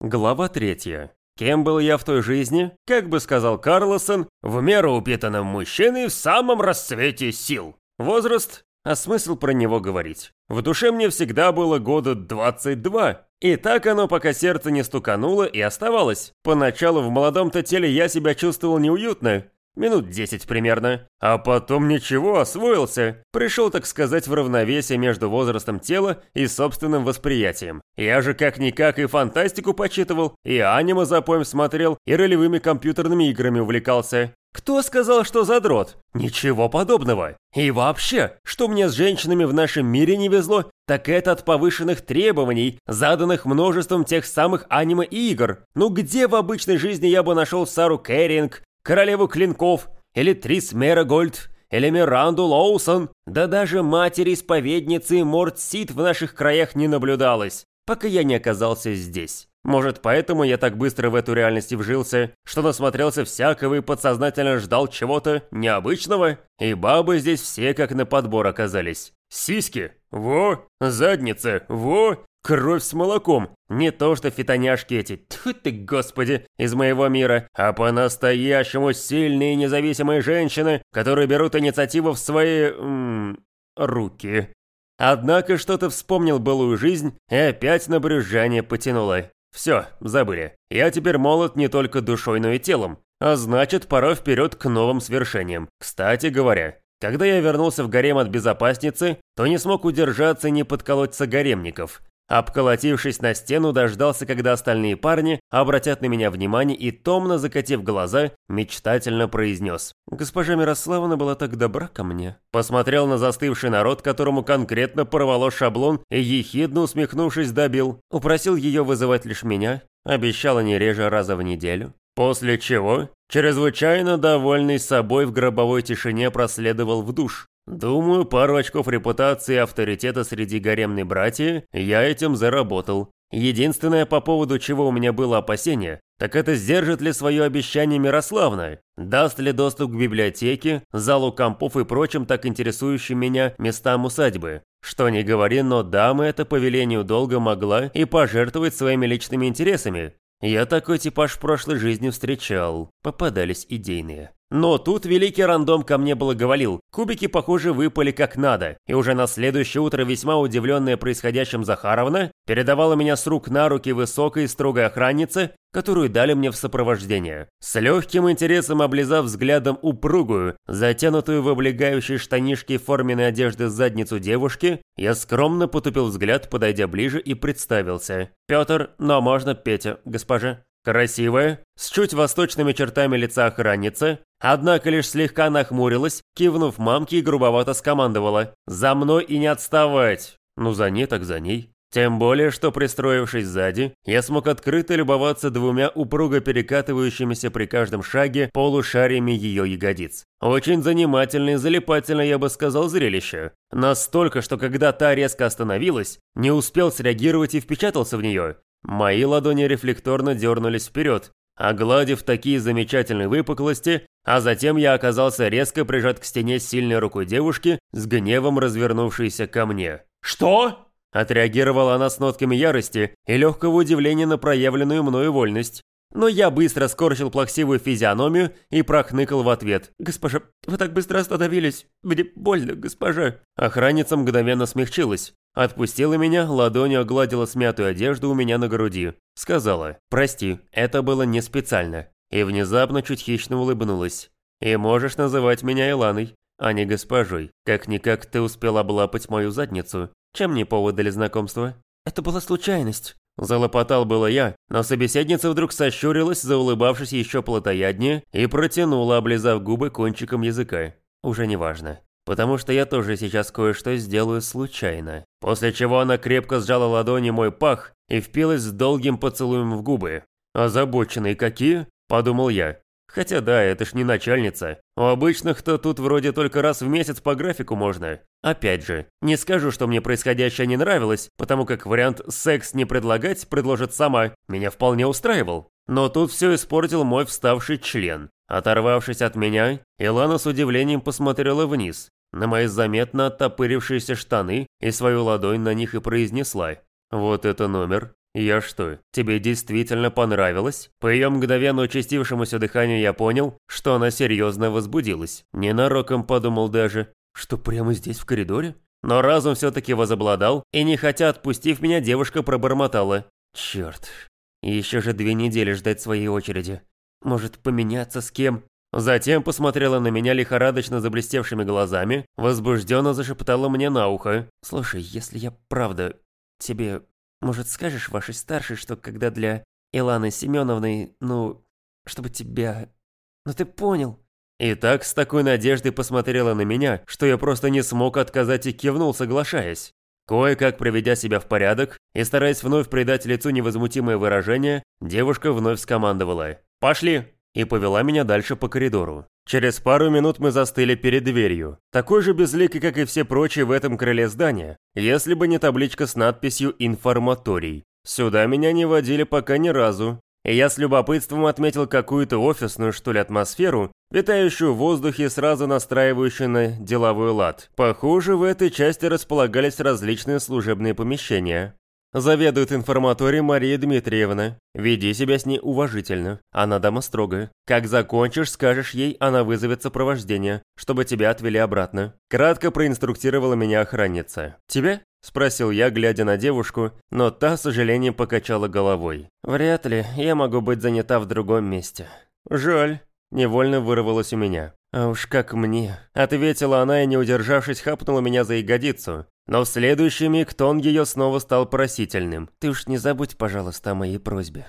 Глава третья. Кем был я в той жизни? Как бы сказал Карлосон, в меру упитанным мужчиной в самом расцвете сил. Возраст? А смысл про него говорить? В душе мне всегда было года 22. И так оно, пока сердце не стукануло и оставалось. Поначалу в молодом-то теле я себя чувствовал неуютно, Минут десять примерно. А потом ничего, освоился. Пришел, так сказать, в равновесие между возрастом тела и собственным восприятием. Я же как-никак и фантастику почитывал, и аниме за поем смотрел, и ролевыми компьютерными играми увлекался. Кто сказал, что задрот? Ничего подобного. И вообще, что мне с женщинами в нашем мире не везло, так это от повышенных требований, заданных множеством тех самых аниме и игр. Ну где в обычной жизни я бы нашел Сару Кэрринг, королеву клинков, или Трис Мерагольд, или Миранду Лоусон, да даже матери-исповедницы Морд Сид в наших краях не наблюдалось, пока я не оказался здесь. Может, поэтому я так быстро в эту реальность вжился, что насмотрелся всякого и подсознательно ждал чего-то необычного, и бабы здесь все как на подбор оказались. Сиськи? Во! Задница? Во! Кровь с молоком. Не то что фитоняшки эти, тьфу ты, господи, из моего мира, а по-настоящему сильные и независимые женщины, которые берут инициативу в свои... М руки. Однако что-то вспомнил былую жизнь и опять на брюзжание потянуло. Все, забыли. Я теперь молод не только душой, но и телом. А значит, пора вперед к новым свершениям. Кстати говоря, когда я вернулся в гарем от безопасницы, то не смог удержаться и не подколоть гаремников. Обколотившись на стену, дождался, когда остальные парни обратят на меня внимание и, томно закатив глаза, мечтательно произнес. «Госпожа Мирославовна была так добра ко мне». Посмотрел на застывший народ, которому конкретно порвало шаблон, и ехидно усмехнувшись добил. Упросил ее вызывать лишь меня, обещала не реже раза в неделю. После чего, чрезвычайно довольный собой в гробовой тишине проследовал в душ. Думаю, пару очков репутации и авторитета среди гаремной братья я этим заработал. Единственное, по поводу чего у меня было опасение, так это сдержит ли свое обещание Мирославна, даст ли доступ к библиотеке, залу компов и прочим так интересующим меня местам усадьбы. Что ни говори, но дама это по велению долга могла и пожертвовать своими личными интересами. Я такой типаж в прошлой жизни встречал, попадались идейные. Но тут великий рандом ко мне благоволил. Кубики, похоже, выпали как надо. И уже на следующее утро весьма удивленная происходящим Захаровна передавала меня с рук на руки высокой и строгой охраннице, которую дали мне в сопровождение. С легким интересом облизав взглядом упругую, затянутую в облегающие штанишки форменной одежды задницу девушки, я скромно потупил взгляд, подойдя ближе и представился. «Петр, но можно Петя, госпожа». Красивая, с чуть восточными чертами лица охранница, однако лишь слегка нахмурилась, кивнув мамке и грубовато скомандовала «За мной и не отставать!» Ну за ней так за ней. Тем более, что пристроившись сзади, я смог открыто любоваться двумя упруго перекатывающимися при каждом шаге полушариями ее ягодиц. Очень занимательно и залипательно, я бы сказал, зрелище. Настолько, что когда та резко остановилась, не успел среагировать и впечатался в нее, Мои ладони рефлекторно дернулись вперед, огладив такие замечательные выпуклости, а затем я оказался резко прижат к стене сильной рукой девушки, с гневом развернувшейся ко мне. «Что?» Отреагировала она с нотками ярости и легкого удивления на проявленную мною вольность. Но я быстро скорчил плаксивую физиономию и прохныкал в ответ. «Госпожа, вы так быстро остановились. Мне больно, госпожа». Охранница мгновенно смягчилась. Отпустила меня, ладонью огладила смятую одежду у меня на груди. Сказала, прости, это было не специально. И внезапно чуть хищно улыбнулась. И можешь называть меня Иланой, а не госпожой. Как-никак ты успел облапать мою задницу. Чем не повод для знакомства? Это была случайность. Залопотал было я, но собеседница вдруг сощурилась, заулыбавшись еще плотояднее, и протянула, облизав губы кончиком языка. Уже не важно потому что я тоже сейчас кое-что сделаю случайно. После чего она крепко сжала ладони мой пах и впилась с долгим поцелуем в губы. «Озабоченные какие?» – подумал я. Хотя да, это ж не начальница. У обычных-то тут вроде только раз в месяц по графику можно. Опять же, не скажу, что мне происходящее не нравилось, потому как вариант «секс не предлагать» предложит сама меня вполне устраивал. Но тут все испортил мой вставший член. Оторвавшись от меня, Илана с удивлением посмотрела вниз, на мои заметно оттопырившиеся штаны и свою ладонь на них и произнесла. «Вот это номер. «Я что, тебе действительно понравилось?» По ее мгновенно участившемуся дыханию я понял, что она серьезно возбудилась. Ненароком подумал даже, что прямо здесь в коридоре? Но разум все-таки возобладал, и не хотя отпустив меня, девушка пробормотала. «Черт, еще же две недели ждать своей очереди. Может, поменяться с кем?» Затем посмотрела на меня лихорадочно заблестевшими глазами, возбужденно зашептала мне на ухо. «Слушай, если я правда тебе может, скажешь вашей старшей, что когда для Иланы Семеновны, ну, чтобы тебя... Ну ты понял?» И так с такой надеждой посмотрела на меня, что я просто не смог отказать и кивнул, соглашаясь. Кое-как приведя себя в порядок и стараясь вновь придать лицу невозмутимое выражение, девушка вновь скомандовала «Пошли!» и повела меня дальше по коридору. Через пару минут мы застыли перед дверью, такой же безликой, как и все прочие в этом крыле здания, если бы не табличка с надписью «Информаторий». Сюда меня не водили пока ни разу, и я с любопытством отметил какую-то офисную, что ли, атмосферу, витающую в воздухе, сразу настраивающую на деловой лад. Похоже, в этой части располагались различные служебные помещения. Заведует информаторией Мария Дмитриевна. Веди себя с ней уважительно. Она дама строгая. Как закончишь, скажешь ей, она вызовет сопровождение, чтобы тебя отвели обратно. Кратко проинструктировала меня охранница. Тебя? Спросил я, глядя на девушку, но та, с сожалением, покачала головой. «Вряд ли, я могу быть занята в другом месте». «Жаль», – невольно вырвалось у меня. «А уж как мне!» – ответила она и, не удержавшись, хапнула меня за ягодицу. Но в следующий миг тон ее снова стал просительным. «Ты уж не забудь, пожалуйста, о моей просьбе».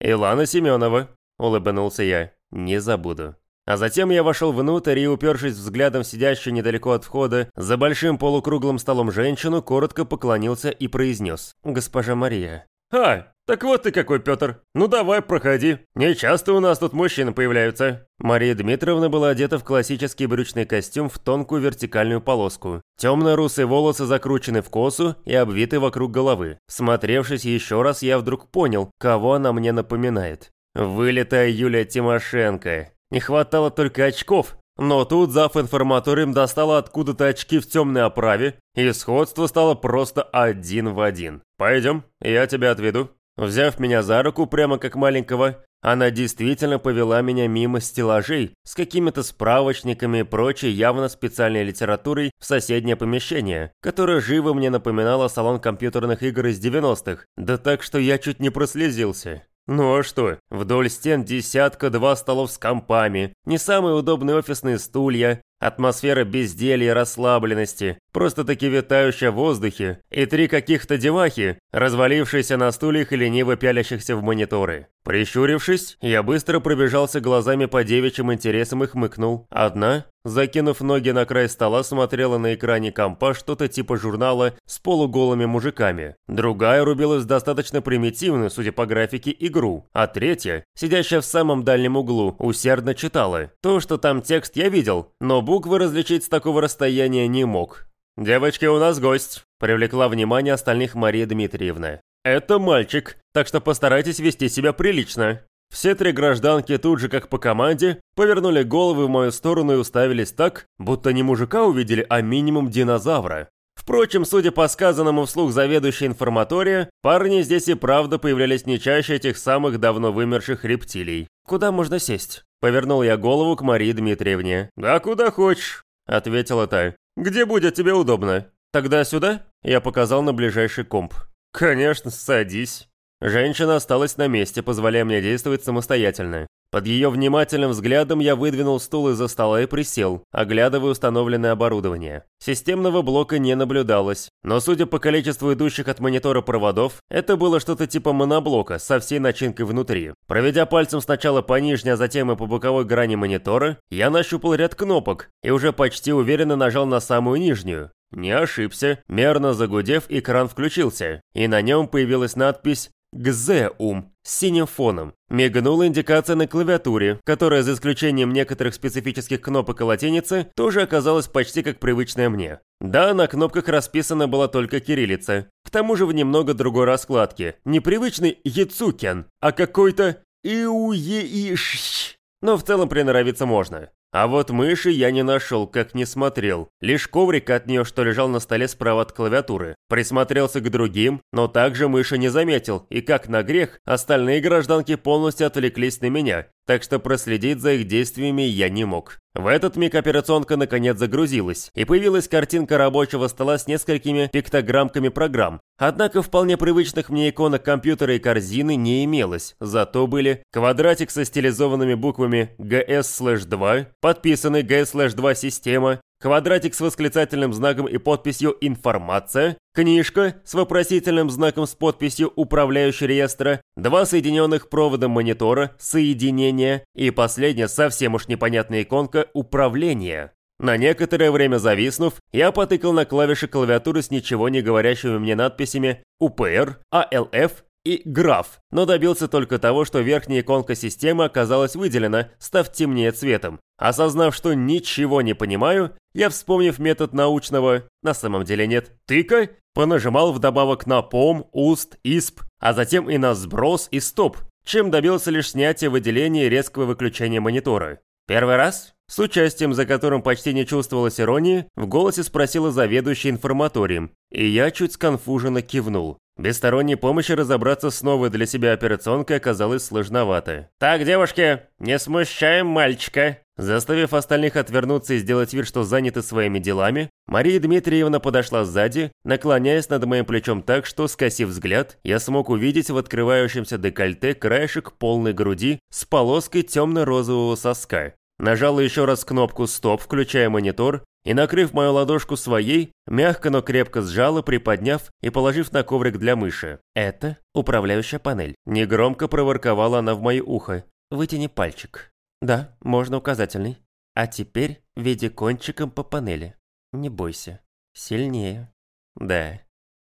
«Илана Семенова», – улыбнулся я. «Не забуду». А затем я вошел внутрь и, упершись взглядом сидящую недалеко от входа, за большим полукруглым столом женщину, коротко поклонился и произнес. «Госпожа Мария». «А, так вот ты какой, Петр. Ну давай, проходи. Не часто у нас тут мужчины появляются». Мария Дмитриевна была одета в классический брючный костюм в тонкую вертикальную полоску. Темно-русые волосы закручены в косу и обвиты вокруг головы. Смотревшись еще раз, я вдруг понял, кого она мне напоминает. Вылетая Юлия Тимошенко. Не хватало только очков, но тут зав. информаторием достала откуда-то очки в темной оправе, и сходство стало просто один в один. «Пойдем, я тебя отведу». Взяв меня за руку прямо как маленького, она действительно повела меня мимо стеллажей с какими-то справочниками и прочей явно специальной литературой в соседнее помещение, которое живо мне напоминало салон компьютерных игр из 90-х, да так, что я чуть не прослезился. Ну а что, вдоль стен десятка-два столов с компами, не самые удобные офисные стулья, Атмосфера безделья и расслабленности, просто-таки витающая в воздухе, и три каких-то девахи, развалившиеся на стульях и лениво пялящихся в мониторы. Прищурившись, я быстро пробежался глазами по девичьим интересам и хмыкнул. Одна, закинув ноги на край стола, смотрела на экране компа что-то типа журнала с полуголыми мужиками. Другая рубилась достаточно примитивную, судя по графике, игру. А третья, сидящая в самом дальнем углу, усердно читала. То, что там текст я видел, но буквы различить с такого расстояния не мог. «Девочки, у нас гость», – привлекла внимание остальных Мария Дмитриевна. «Это мальчик, так что постарайтесь вести себя прилично». Все три гражданки тут же, как по команде, повернули головы в мою сторону и уставились так, будто не мужика увидели, а минимум динозавра. Впрочем, судя по сказанному вслух заведующей информатория, парни здесь и правда появлялись не чаще этих самых давно вымерших рептилий. «Куда можно сесть?» Повернул я голову к Марии Дмитриевне. «Да куда хочешь», — ответила та. «Где будет тебе удобно?» «Тогда сюда?» Я показал на ближайший комп. «Конечно, садись». Женщина осталась на месте, позволяя мне действовать самостоятельно. Под ее внимательным взглядом я выдвинул стул из-за стола и присел, оглядывая установленное оборудование. Системного блока не наблюдалось, но судя по количеству идущих от монитора проводов, это было что-то типа моноблока со всей начинкой внутри. Проведя пальцем сначала по нижней, а затем и по боковой грани монитора, я нащупал ряд кнопок и уже почти уверенно нажал на самую нижнюю. Не ошибся, мерно загудев, экран включился, и на нем появилась надпись «Гзеум» с синим фоном. Мигнула индикация на клавиатуре, которая, за исключением некоторых специфических кнопок и латиницы, тоже оказалась почти как привычная мне. Да, на кнопках расписана была только кириллица. К тому же в немного другой раскладке. Не привычный «Яцукен», а какой-то «Иуеиш». Но в целом приноровиться можно. А вот мыши я не нашел, как не смотрел. Лишь коврик от нее, что лежал на столе справа от клавиатуры. Присмотрелся к другим, но также мыши не заметил, и как на грех, остальные гражданки полностью отвлеклись на меня, так что проследить за их действиями я не мог. В этот миг операционка наконец загрузилась, и появилась картинка рабочего стола с несколькими пиктограммками программ. Однако вполне привычных мне иконок компьютера и корзины не имелось, зато были квадратик со стилизованными буквами GS-2, подписанный GS-2 система, квадратик с восклицательным знаком и подписью «Информация», книжка с вопросительным знаком с подписью «Управляющий реестра», два соединенных проводом монитора, соединение и последняя совсем уж непонятная иконка «Управление». На некоторое время зависнув, я потыкал на клавиши клавиатуры с ничего не говорящими мне надписями «УПР», «АЛФ» и граф, но добился только того, что верхняя иконка системы оказалась выделена, став темнее цветом. Осознав, что ничего не понимаю, я, вспомнив метод научного, на самом деле нет, тыка, понажимал вдобавок на пом, уст, исп, а затем и на сброс и стоп, чем добился лишь снятия выделения и резкого выключения монитора. Первый раз, с участием, за которым почти не чувствовалось иронии, в голосе спросила заведующий информаторием, и я чуть сконфуженно кивнул. Без сторонней помощи разобраться с новой для себя операционкой оказалось сложновато. «Так, девушки, не смущаем мальчика!» Заставив остальных отвернуться и сделать вид, что заняты своими делами, Мария Дмитриевна подошла сзади, наклоняясь над моим плечом так, что, скосив взгляд, я смог увидеть в открывающемся декольте краешек полной груди с полоской темно-розового соска. Нажала еще раз кнопку «Стоп», включая монитор, и, накрыв мою ладошку своей, мягко, но крепко сжала, приподняв и положив на коврик для мыши. «Это управляющая панель». Негромко проворковала она в мое ухо. «Вытяни пальчик». «Да, можно указательный. А теперь веди кончиком по панели. Не бойся. Сильнее». «Да».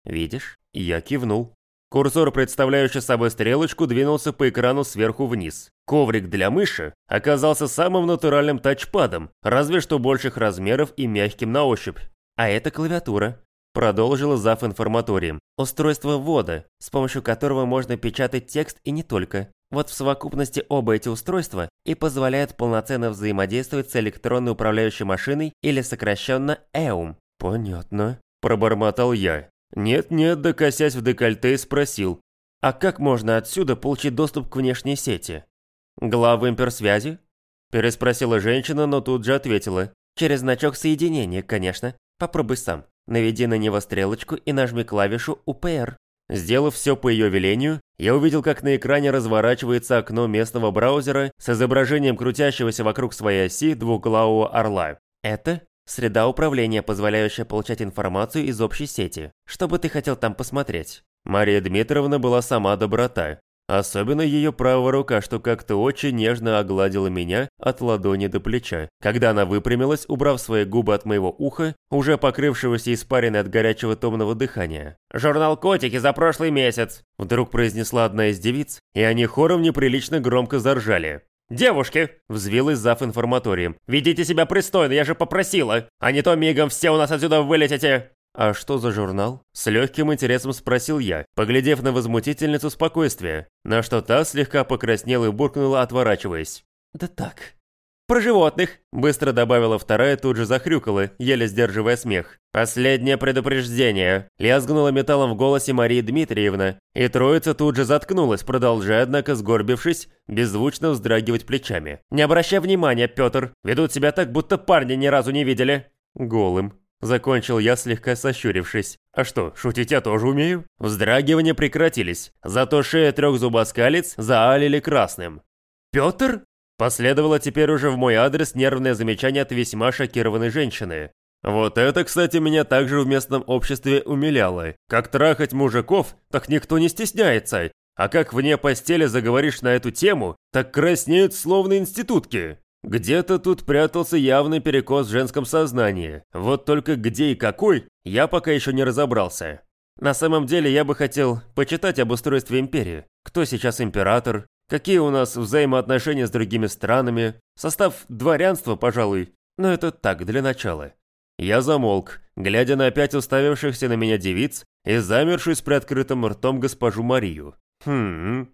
«Видишь?» Я кивнул. Курсор, представляющий собой стрелочку, двинулся по экрану сверху вниз. Коврик для мыши оказался самым натуральным тачпадом, разве что больших размеров и мягким на ощупь. А это клавиатура. Продолжила зав. информаторием. Устройство ввода, с помощью которого можно печатать текст и не только. Вот в совокупности оба эти устройства и позволяют полноценно взаимодействовать с электронной управляющей машиной или сокращенно EUM. Понятно. Пробормотал я. Нет-нет, докосясь в декольте, спросил, а как можно отсюда получить доступ к внешней сети? Глава имперсвязи? Переспросила женщина, но тут же ответила. Через значок соединения, конечно. Попробуй сам. Наведи на него стрелочку и нажми клавишу УПР. Сделав все по ее велению, я увидел, как на экране разворачивается окно местного браузера с изображением крутящегося вокруг своей оси двуглавого орла. Это Среда управления, позволяющая получать информацию из общей сети. Что бы ты хотел там посмотреть? Мария Дмитриевна была сама доброта. Особенно ее правая рука, что как-то очень нежно огладила меня от ладони до плеча. Когда она выпрямилась, убрав свои губы от моего уха, уже покрывшегося испариной от горячего томного дыхания. «Журнал «Котики» за прошлый месяц!» Вдруг произнесла одна из девиц, и они хором неприлично громко заржали. «Девушки!» – взвилась зав. информаторием. «Ведите себя пристойно, я же попросила! А не то мигом все у нас отсюда вылетите!» «А что за журнал?» С легким интересом спросил я, поглядев на возмутительницу спокойствия, на что та слегка покраснела и буркнула, отворачиваясь. «Да так, «Про животных», – быстро добавила вторая, тут же захрюкала, еле сдерживая смех. «Последнее предупреждение», – лязгнула металлом в голосе Марии Дмитриевна, и троица тут же заткнулась, продолжая, однако, сгорбившись, беззвучно вздрагивать плечами. «Не обращай внимания, Петр, ведут себя так, будто парня ни разу не видели». «Голым», – закончил я, слегка сощурившись. «А что, шутить я тоже умею?» Вздрагивания прекратились, зато шея трех зубоскалец заалили красным. «Петр?» Последовало теперь уже в мой адрес нервное замечание от весьма шокированной женщины. Вот это, кстати, меня также в местном обществе умиляло. Как трахать мужиков, так никто не стесняется. А как вне постели заговоришь на эту тему, так краснеют словно институтки. Где-то тут прятался явный перекос в женском сознании. Вот только где и какой, я пока еще не разобрался. На самом деле я бы хотел почитать об устройстве империи. Кто сейчас император, Какие у нас взаимоотношения с другими странами? Состав дворянства, пожалуй. Но это так, для начала. Я замолк, глядя на опять уставившихся на меня девиц и замершую с приоткрытым ртом госпожу Марию. Хм...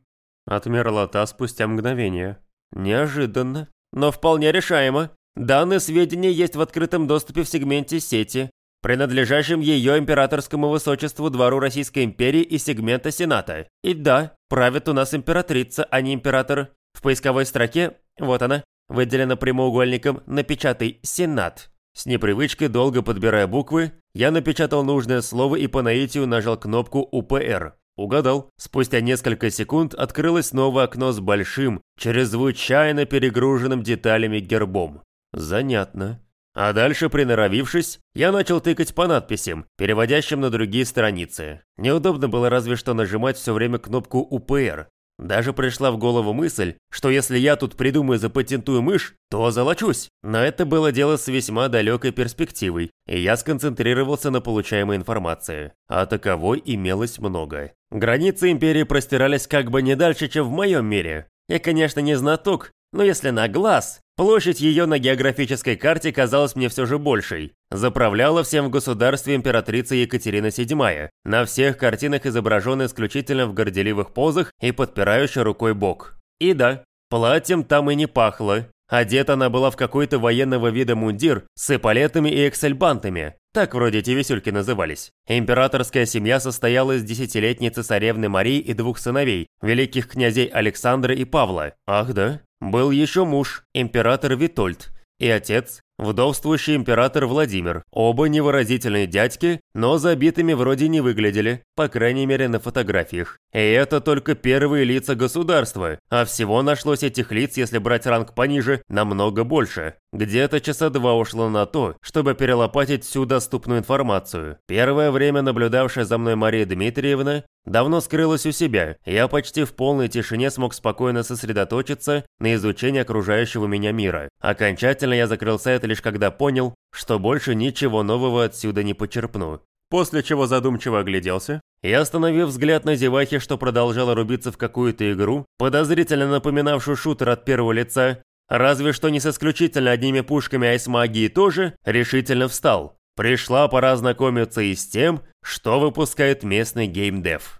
Отмерла та спустя мгновение. Неожиданно, но вполне решаемо. Данные сведения есть в открытом доступе в сегменте сети, принадлежащем ее императорскому высочеству двору Российской империи и сегмента Сената. И да, правит у нас императрица, а не император. В поисковой строке, вот она, выделена прямоугольником «Напечатай Сенат». С непривычкой, долго подбирая буквы, я напечатал нужное слово и по наитию нажал кнопку «УПР». Угадал. Спустя несколько секунд открылось новое окно с большим, чрезвычайно перегруженным деталями гербом. Занятно. А дальше, приноровившись, я начал тыкать по надписям, переводящим на другие страницы. Неудобно было разве что нажимать все время кнопку «УПР». Даже пришла в голову мысль, что если я тут придумаю запатентую мышь, то золочусь. Но это было дело с весьма далекой перспективой, и я сконцентрировался на получаемой информации. А таковой имелось много. Границы Империи простирались как бы не дальше, чем в моем мире. Я, конечно, не знаток, но если на глаз, площадь ее на географической карте казалась мне все же большей. Заправляла всем в государстве императрица Екатерина VII, на всех картинах изображена исключительно в горделивых позах и подпирающей рукой бок. И да, платьем там и не пахло. Одета она была в какой-то военного вида мундир с эполетами и эксельбантами. Так вроде эти висюльки назывались. Императорская семья состояла из десятилетней цесаревны Марии и двух сыновей, великих князей Александра и Павла. Ах да, был еще муж, император Витольд, и отец, вдовствующий император Владимир. Оба невыразительные дядьки, но забитыми вроде не выглядели, по крайней мере на фотографиях. И это только первые лица государства, а всего нашлось этих лиц, если брать ранг пониже, намного больше. Где-то часа два ушло на то, чтобы перелопатить всю доступную информацию. Первое время наблюдавшая за мной Мария Дмитриевна давно скрылась у себя. Я почти в полной тишине смог спокойно сосредоточиться на изучении окружающего меня мира. Окончательно я закрыл сайт лишь когда понял, что больше ничего нового отсюда не почерпну. После чего задумчиво огляделся и, остановив взгляд на зевахе, что продолжала рубиться в какую-то игру, подозрительно напоминавшую шутер от первого лица, разве что не с исключительно одними пушками айс-магии тоже, решительно встал. Пришла пора знакомиться и с тем, что выпускает местный геймдев.